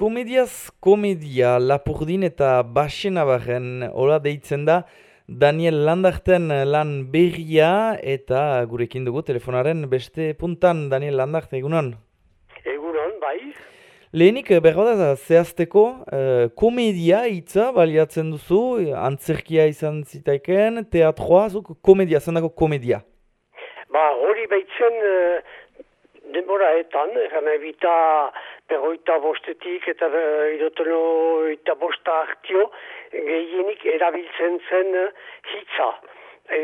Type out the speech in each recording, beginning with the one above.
komediaz komedia lapurdin eta basena barren hola deitzen da Daniel Landarten lan berria eta gurekin dugu telefonaren beste puntan Daniel Landart egunon? Egunon, bai. Lehenik berroda da zehazteko uh, komedia hitza baliatzen duzu, antzerkia izan zitaiken, teatroa, zuk komedia, zendako komedia? Ba, hori baitzen uh, denboraetan, egan ebita berroita bostetik eta idoteno eta bosta hartio gehienik erabiltzen zen hitza. E,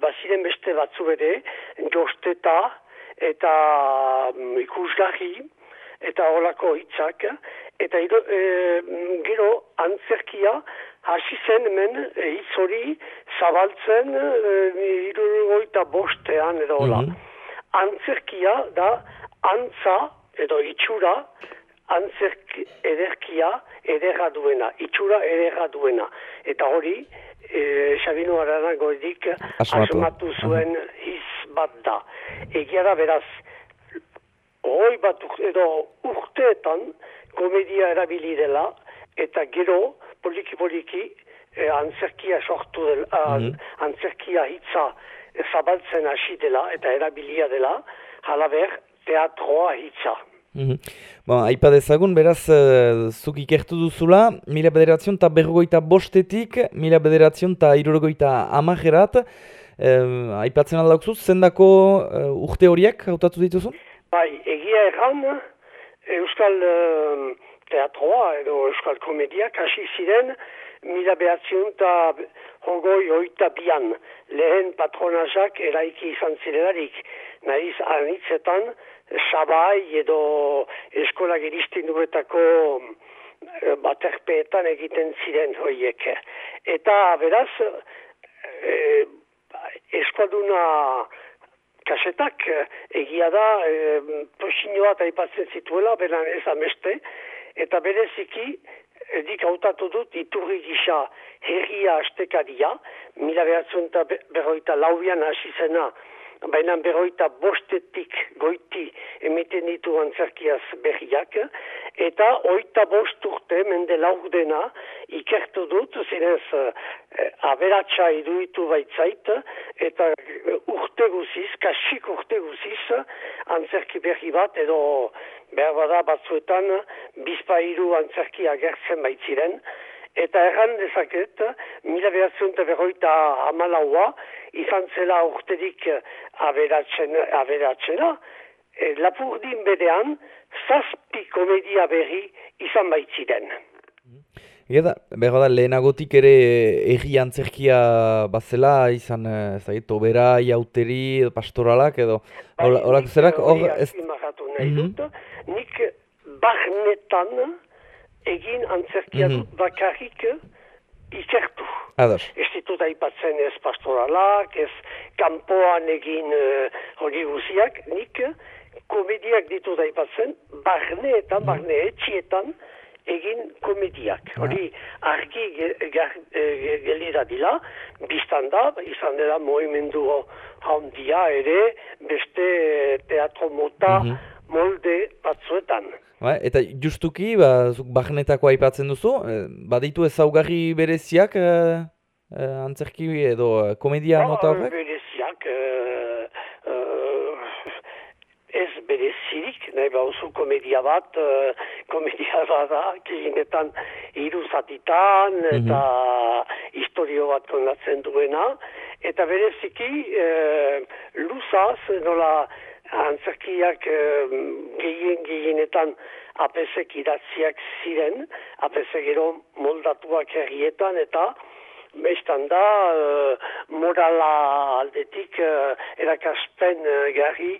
baziren beste batzu bere, josteta eta mm, ikusgarri eta olako hitzak. Eta e, gero antzerkia hasi zen hemen hitz hori zabaltzen e, bostean edo hola. Mhm. Antzerkia da antza edo itxura antzerk ederkia ederra duena, itxura ederra duena. Eta hori, e, Xabino Arana goedik asmatu zuen uh hiz bat da. Egia da beraz, hoi bat edo urteetan komedia erabili dela, eta gero, poliki-poliki, e, antzerkia sortu dela, mm antzerkia hitza zabaltzen hasi dela, eta erabilia dela, halaber, teatroa hitza. Mm -hmm. bon, Aipa dezagun, beraz, uh, zuk ikertu duzula, mila bederatzen eta berrogoita bostetik, mila bederatzen eta irurogoita amajerat, uh, aipatzen aldaukzuz, zendako uh, urte horiek hautatu dituzu? Bai, egia erran, Euskal uh, Teatroa edo Euskal Komediak hasi ziren, mila bederatzen eta hogoi oita bian, lehen patronazak eraiki izan zirelarik, nahiz anitzetan, sabai edo eskola geristen duetako eh, baterpeetan egiten ziren horiek. Eta beraz, e, eskalduna kasetak egia da, e, posinoa eta ipatzen zituela, beran ez ameste, eta bereziki, edik hautatu dut iturri gisa herria astekadia, mila behatzen eta berroita laubian hasi zena, baina berroita bostetik goiti emiten ditu antzerkiaz berriak, eta oita bost urte mende laurdena ikertu dut, zinez eh, aberatsa iduitu baitzait, eta urte guziz, kasik urte guziz, antzerki berri bat, edo behar bada batzuetan bizpairu antzerki agertzen baitziren, Eta erran dezaket, mila behatzen eta berroita amalaua, izan zela urterik aberatzena, e, lapurdin bedean, zazpi komedia berri izan baitziren. Ega da, da, lehenagotik ere erri antzerkia bazela, izan, ez da, tobera, iauteri, pastoralak, edo, bai, horak zerak, hor, ez... Nahi mm -hmm. nik barnetan, egin antzerkia mm -hmm. bakarrik ikertu. Ados. Ez ditut aipatzen ez pastoralak, ez kanpoan egin uh, hori guziak, nik komediak ditut aipatzen, barne eta mm barne etxietan egin komediak. Ah. Argi gelira dila, biztan da, izan dela movimendu handia ere, beste teatro mota, mm molde batzuetan. Ba, eta justuki, ba, zuk bagnetako aipatzen duzu, e, baditu ezaugarri bereziak e, e, antzerki edo komedia ba, mota horrek? Bereziak, e, ez berezirik, nahi bauzu komedia bat, e, komedia bat da, kizinetan iruzatitan mm eta historio bat kondatzen duena, eta bereziki, e, luzaz, nola, antzerkiak uh, gehien gehienetan apesek idatziak ziren, apesek gero moldatuak herrietan eta bestan da uh, morala aldetik uh, erakaspen uh, gari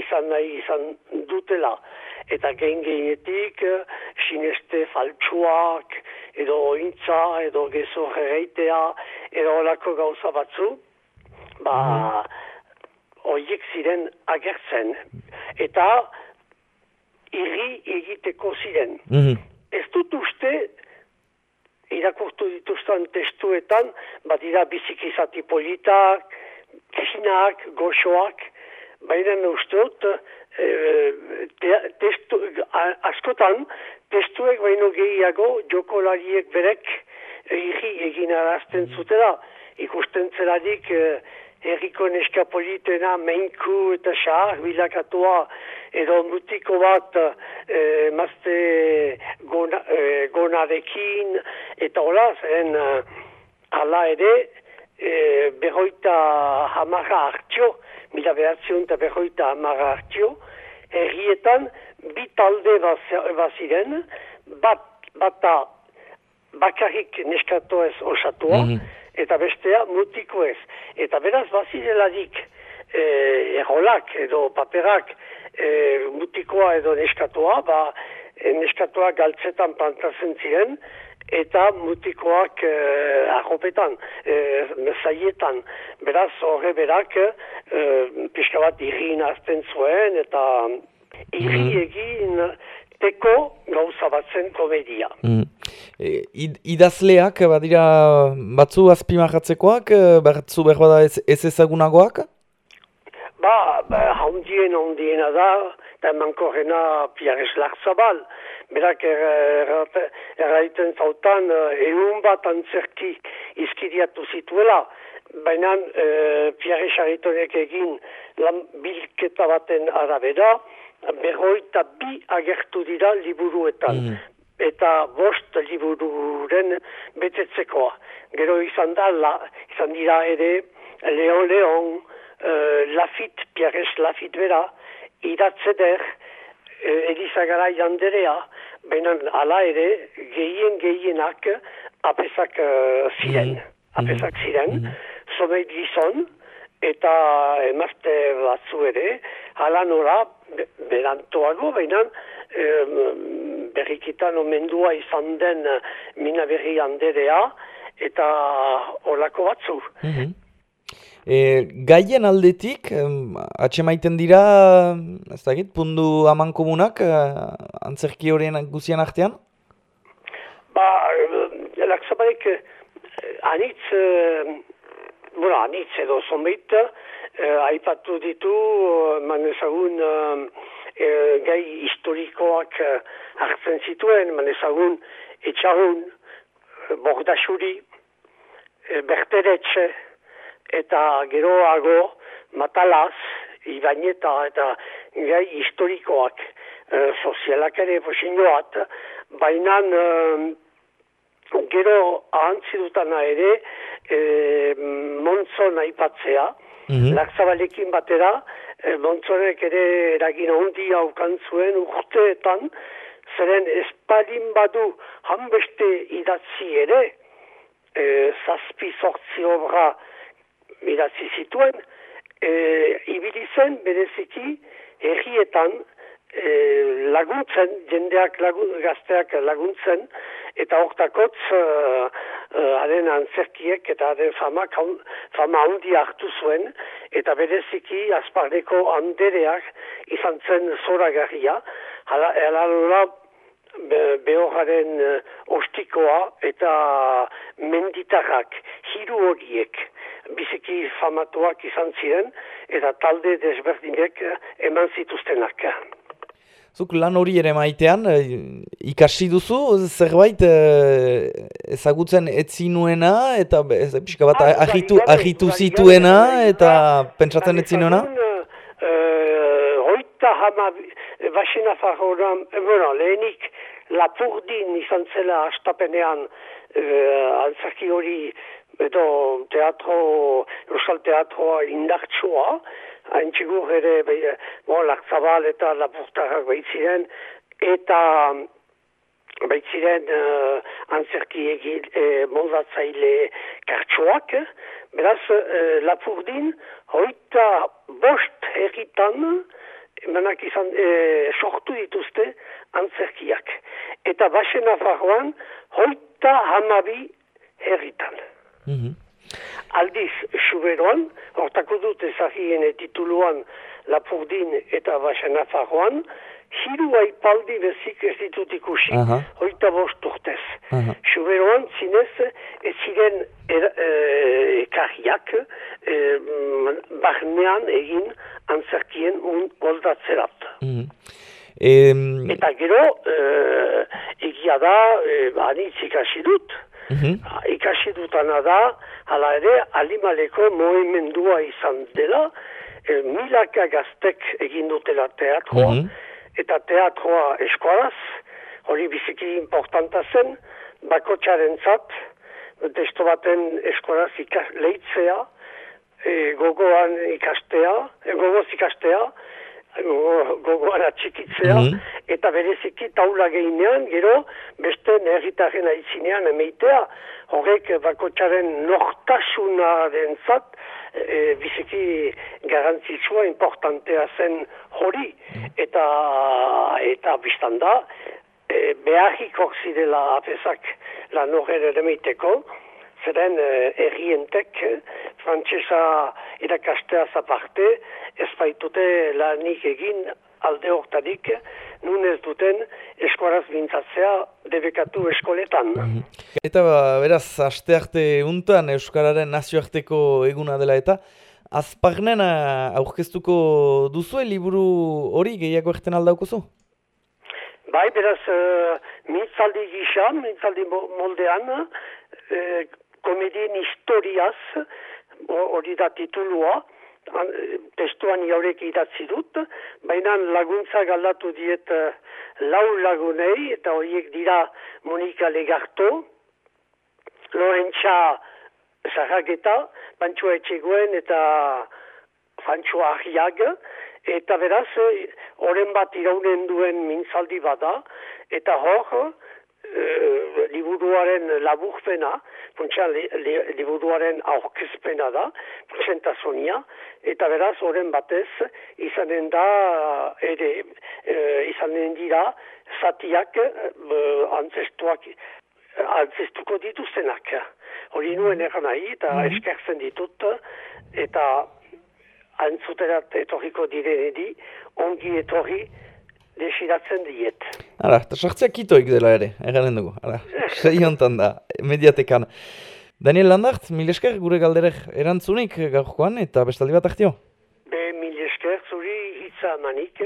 izan nahi izan dutela. Eta gehen gehienetik uh, sineste faltsuak edo ointza edo gezo gereitea edo olako gauza batzu. Ba, mhm oiek ziren agertzen. Eta irri egiteko ziren. Mm Ez dut uste, irakurtu dituzten testuetan, bat dira bizikizati politak, kinak, goxoak, baina uste dut, e, testu, askotan testuek baino gehiago jokolariek berek erri egin arazten zutela. Ikusten zeladik eh, erriko neska politena meinku eta xahar bilakatua edo mutiko bat eh, mazte gona, eh, gonarekin eta hola zen eh, ala ere eh, berroita hamarra hartio, mila behatzion eta berroita hamarra hartio, errietan bi talde baziren, bat, bata bakarrik neskato ez osatua, mm -hmm. Eta bestea mutiko ez. Eta beraz bazireladik e, errolak edo paperak e, mutikoa edo neskatoa, ba, e, neskatoa galtzetan plantazen ziren, eta mutikoak e, arropetan, e, zaietan. Beraz horre berak e, pixka bat irrin azten zuen, eta irri mhm. egin teko gauza batzen komedia. Mm. E, idazleak, badira batzu azpimarratzekoak, e, batzu behar ez, ez ezagunagoak? Ba, ba haundien, haundien da, eta mankorrena piarez lartzabal. Berak erraiten er, zautan, egun bat antzerki izkidiatu zituela, baina e, piarez egin lan bilketa baten arabera, berroita bi agertu dira liburuetan. Mm. Eta bost libururen betetzekoa. Gero izan da, la, izan dira ere, Leon Leon, uh, Lafit, Pierres Lafit bera, idatzeder, uh, Elisa Gara janderea, baina ala ere, gehien gehienak apesak uh, ziren. Mm. Apesak ziren, mm. zomeit gizon, eta emazte batzu ere, ala nora, berantoago, baina berrikitan omendua izan den eh, mina berri handerea eta olako batzu. Mm E, gaien aldetik, atxemaiten dira, ez da pundu aman komunak, eh, antzerki horien guzian artean? Ba, lakzabarek, anitz, bueno, anitz edo zonbeit, eh, aipatu ditu, man ezagun eh, gai historikoak eh, hartzen zituen, man ezagun etxarun, eh, bordasuri, eh, berteretxe, eta geroago matalaz, ibaineta eta gai historikoak eh, sozialak ere posinoat, baina eh, gero ahantzidutana ere eh, montzon aipatzea, -hmm. Lakzabalekin batera, e, Montzonek ere eragin ondi haukan zuen urteetan, zeren espadin badu hanbeste idatzi ere, e, zazpi sortzi obra idatzi zituen, e, ibili zen bereziki herrietan e, laguntzen, jendeak lagun, gazteak laguntzen, eta hortakotz uh, haren antzerkiek eta haren fama, fama handi hartu zuen, eta bereziki azparneko handereak izan zen zora garria, hala, hala behoraren uh, ostikoa eta menditarrak, hiru horiek, biziki famatuak izan ziren, eta talde desberdinek eman zituztenak. Zuk lan hori ere maitean, eh, ikasi duzu, zerbait eh, ezagutzen etzinuena, eta ez, pixka bat ah, ahitu, ahitu zituena, eta pentsatzen etzinuena? Uh, hoita hama, basina fahoran, bueno, lehenik lapurdin izan zela astapenean uh, altzaki hori, edo teatro, Euskal Teatroa indartsua, hain txigur ere, bo, lakzabal eta lapurtarrak baitziren, eta baitziren uh, antzerki egin uh, moldatzaile kartsuak, beraz uh, lapurdin, hoita bost herritan, manak izan, uh, sortu dituzte antzerkiak. Eta basen afarroan, hoita hamabi herritan. Mm Aldiz, suberoan, hortako dut ezagien tituluan Lapurdin eta Basen Afarroan, hiru aipaldi bezik ez ditut ikusi, uh -huh. hoita bost urtez. Uh -huh. Suberoan, zinez, ez ziren er, e, ekarriak e, barnean egin antzerkien un goldatzerat. Uh -huh. Eta gero, e, da, e, anitz ikasi dut. Mhm. Ikasi dutana da, hala ere, alimaleko moimendua izan dela, e, milaka gaztek egin dutela teatroa, Mhm. eta teatroa eskolaz, hori biziki importanta zen, bakotxaren zat, testo baten eskolaz ikas, lehitzea, e, gogoan ikastea, e, gogoz ikastea, gogo- gogoan atxikitzea, Mhm. eta bereziki taula gehinean, gero beste nerritaren aitzinean emeitea, horrek bakotxaren nortasunaren zat, e, biziki garantzitsua, importantea zen hori, eta eta biztan da, e, beharrik hor zirela apezak lan horren eremeiteko, zeren eh, errientek eh, frantsesa irakasteaz aparte, ez baitute lanik egin alde hortarik, nun ez duten eskuaraz bintzatzea debekatu eskoletan. Eta ba, beraz, aste arte untan Euskararen nazioarteko eguna dela eta azparnen aurkeztuko duzue liburu hori gehiago erten aldaukozu? Bai, beraz, uh, mintzaldi gisa, mintzaldi mo- moldean, uh, komedien historiaz, ho- hori da titulua, an- eh, testuan jaurek idatzi dut, baina laguntza galdatu diet eh, lau lagunei, eta horiek dira Monika Legarto, Lorentza Zarrageta, Pantxoa Etxegoen eta Frantxo Arriag, eta beraz, eh, oren bat iraunen duen mintzaldi bada, eta hor, e, liburuaren laburpena, funtsa li, li, liburuaren aurkezpena da, presentazonia, eta beraz, oren batez, izanen da, ere, e, izanen dira, zatiak, e, antzestuak, antzestuko dituztenak. Hori nuen egan nahi, eta eskertzen ditut, eta antzuterat etorriko direnedi, ongi etorri desiratzen diet. Hala, eta sartzeak kitoik dela ere, eganen dugu. Hala, sei hontan da, mediatekan. Daniel Landart, mil gure galderek erantzunik gaurkoan eta bestaldi bat ahtio. Be mil esker zuri hitza manik,